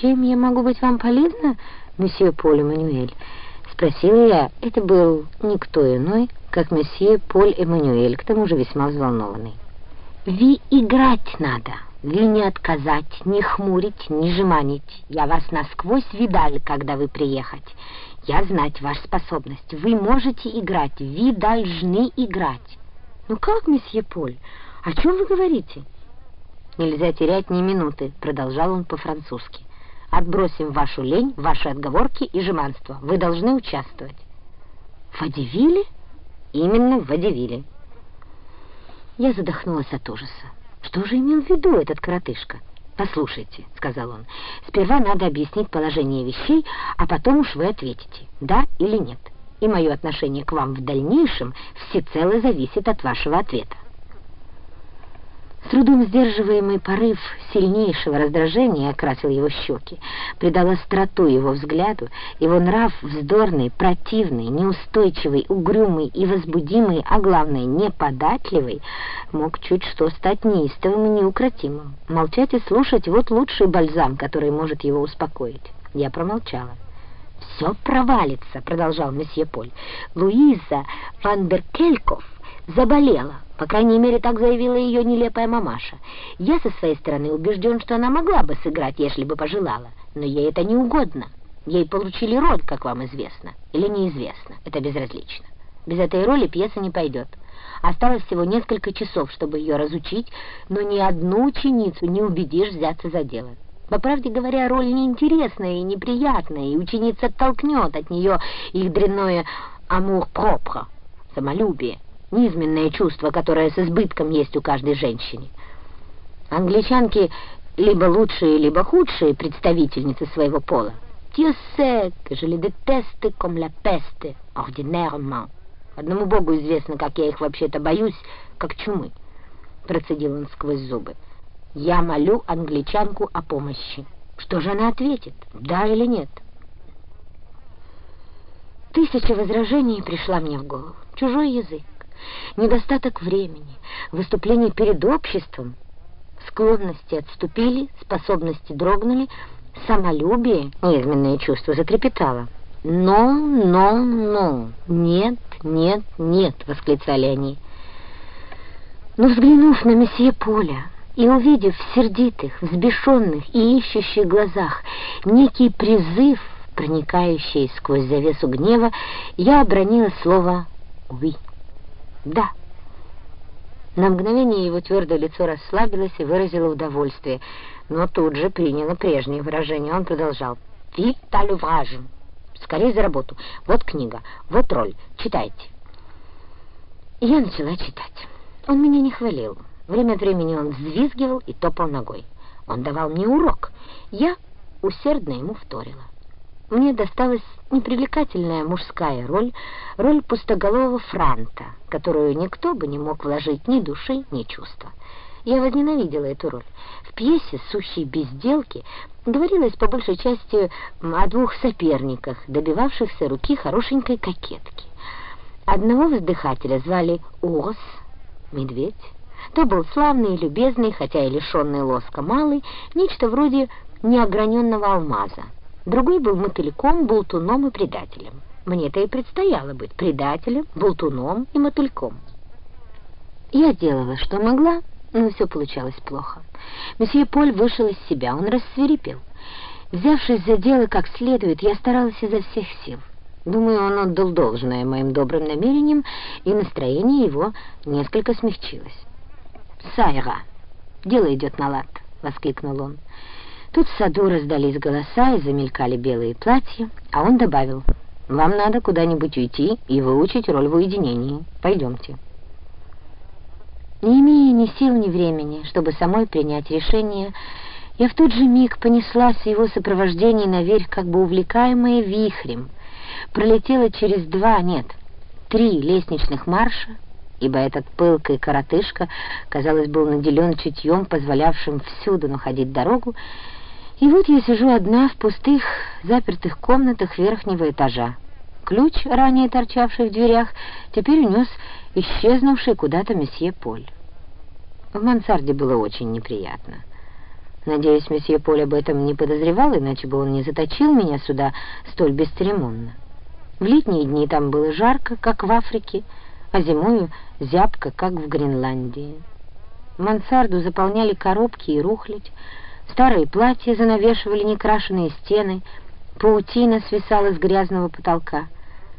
чем я могу быть вам полезна, месье Поль Эммануэль?» — спросила я. Это был никто иной, как месье Поль Эммануэль, к тому же весьма взволнованный. «Ви играть надо, ви не отказать, не хмурить, не жеманить. Я вас насквозь видаль, когда вы приехать. Я знать вашу способность. Вы можете играть, вы должны играть». «Ну как, месье Поль, о чем вы говорите?» «Нельзя терять ни минуты», — продолжал он по-французски. «Отбросим вашу лень, ваши отговорки и жеманство. Вы должны участвовать». «В Адивиле?» «Именно в Адивиле». Я задохнулась от ужаса. Что же имел в виду этот коротышка? «Послушайте», — сказал он, — «сперва надо объяснить положение вещей, а потом уж вы ответите, да или нет. И мое отношение к вам в дальнейшем всецело зависит от вашего ответа». С трудом сдерживаемый порыв сильнейшего раздражения окрасил его щеки, придал остроту его взгляду, его нрав вздорный, противный, неустойчивый, угрюмый и возбудимый, а главное, неподатливый, мог чуть что стать неистовым и неукротимым. Молчать и слушать — вот лучший бальзам, который может его успокоить. Я промолчала. «Все провалится», — продолжал месье Поль. «Луиза Вандеркельков заболела». По крайней мере, так заявила ее нелепая мамаша. Я со своей стороны убежден, что она могла бы сыграть, если бы пожелала, но ей это не угодно. Ей получили роль, как вам известно, или неизвестно, это безразлично. Без этой роли пьеса не пойдет. Осталось всего несколько часов, чтобы ее разучить, но ни одну ученицу не убедишь взяться за дело. По правде говоря, роль неинтересная и неприятная, и ученица оттолкнет от нее их дрянное «амур-пропre» — самолюбие низменное чувство, которое с избытком есть у каждой женщины. Англичанки либо лучшие, либо худшие представительницы своего пола. Dieu sait que je les déteste comme la peste, ordinairement. Одному Богу известно, как я их вообще-то боюсь, как чумы. Процедил он сквозь зубы. Я молю англичанку о помощи. Что же она ответит, да или нет? Тысяча возражений пришла мне в голову. Чужой язык недостаток времени, выступление перед обществом, склонности отступили, способности дрогнули, самолюбие, неизменное чувство затрепетало. «Но, но, но! Нет, нет, нет!» — восклицали они. Но взглянув на месье Поля и увидев в сердитых, взбешенных и ищущих глазах некий призыв, проникающий сквозь завесу гнева, я обронила слово «oui». «Да». На мгновение его твердое лицо расслабилось и выразило удовольствие, но тут же приняло прежнее выражение. Он продолжал. «Вив талювражем! Скорее за работу! Вот книга, вот роль. Читайте!» Я начала читать. Он меня не хвалил. Время от времени он взвизгивал и топал ногой. Он давал мне урок. Я усердно ему вторила мне досталась непривлекательная мужская роль, роль пустоголового франта, которую никто бы не мог вложить ни души, ни чувства. Я возненавидела эту роль. В пьесе «Сущие безделки» говорилось по большей части о двух соперниках, добивавшихся руки хорошенькой кокетки. Одного вздыхателя звали Урс, медведь. То был славный и любезный, хотя и лишенный лоска малый, нечто вроде неограненного алмаза. Другой был мотыльком, болтуном и предателем. Мне-то и предстояло быть предателем, болтуном и мотыльком. Я делала, что могла, но все получалось плохо. Месье Поль вышел из себя, он рассверепел. Взявшись за дело как следует, я старалась изо всех сил. Думаю, он отдал должное моим добрым намерениям, и настроение его несколько смягчилось. «Сайра, дело идет на лад», — воскликнул он. Тут в саду раздались голоса и замелькали белые платья, а он добавил, «Вам надо куда-нибудь уйти и выучить роль в уединении. Пойдемте». Не имея ни сил, ни времени, чтобы самой принять решение, я в тот же миг понеслась в его сопровождении наверх, как бы увлекаемая вихрем, пролетела через два, нет, три лестничных марша, ибо этот пылкий коротышка, казалось, был наделен чутьем, позволявшим всюду находить дорогу, и вот я сижу одна в пустых, запертых комнатах верхнего этажа. Ключ, ранее торчавший в дверях, теперь унес исчезнувший куда-то месье Поль. В мансарде было очень неприятно. Надеюсь, месье Поль об этом не подозревал, иначе бы он не заточил меня сюда столь бесцеремонно. В летние дни там было жарко, как в Африке, а зимою зябко, как в Гренландии. Мансарду заполняли коробки и рухлядь, старые платья занавешивали некрашенные стены, паутина свисала с грязного потолка —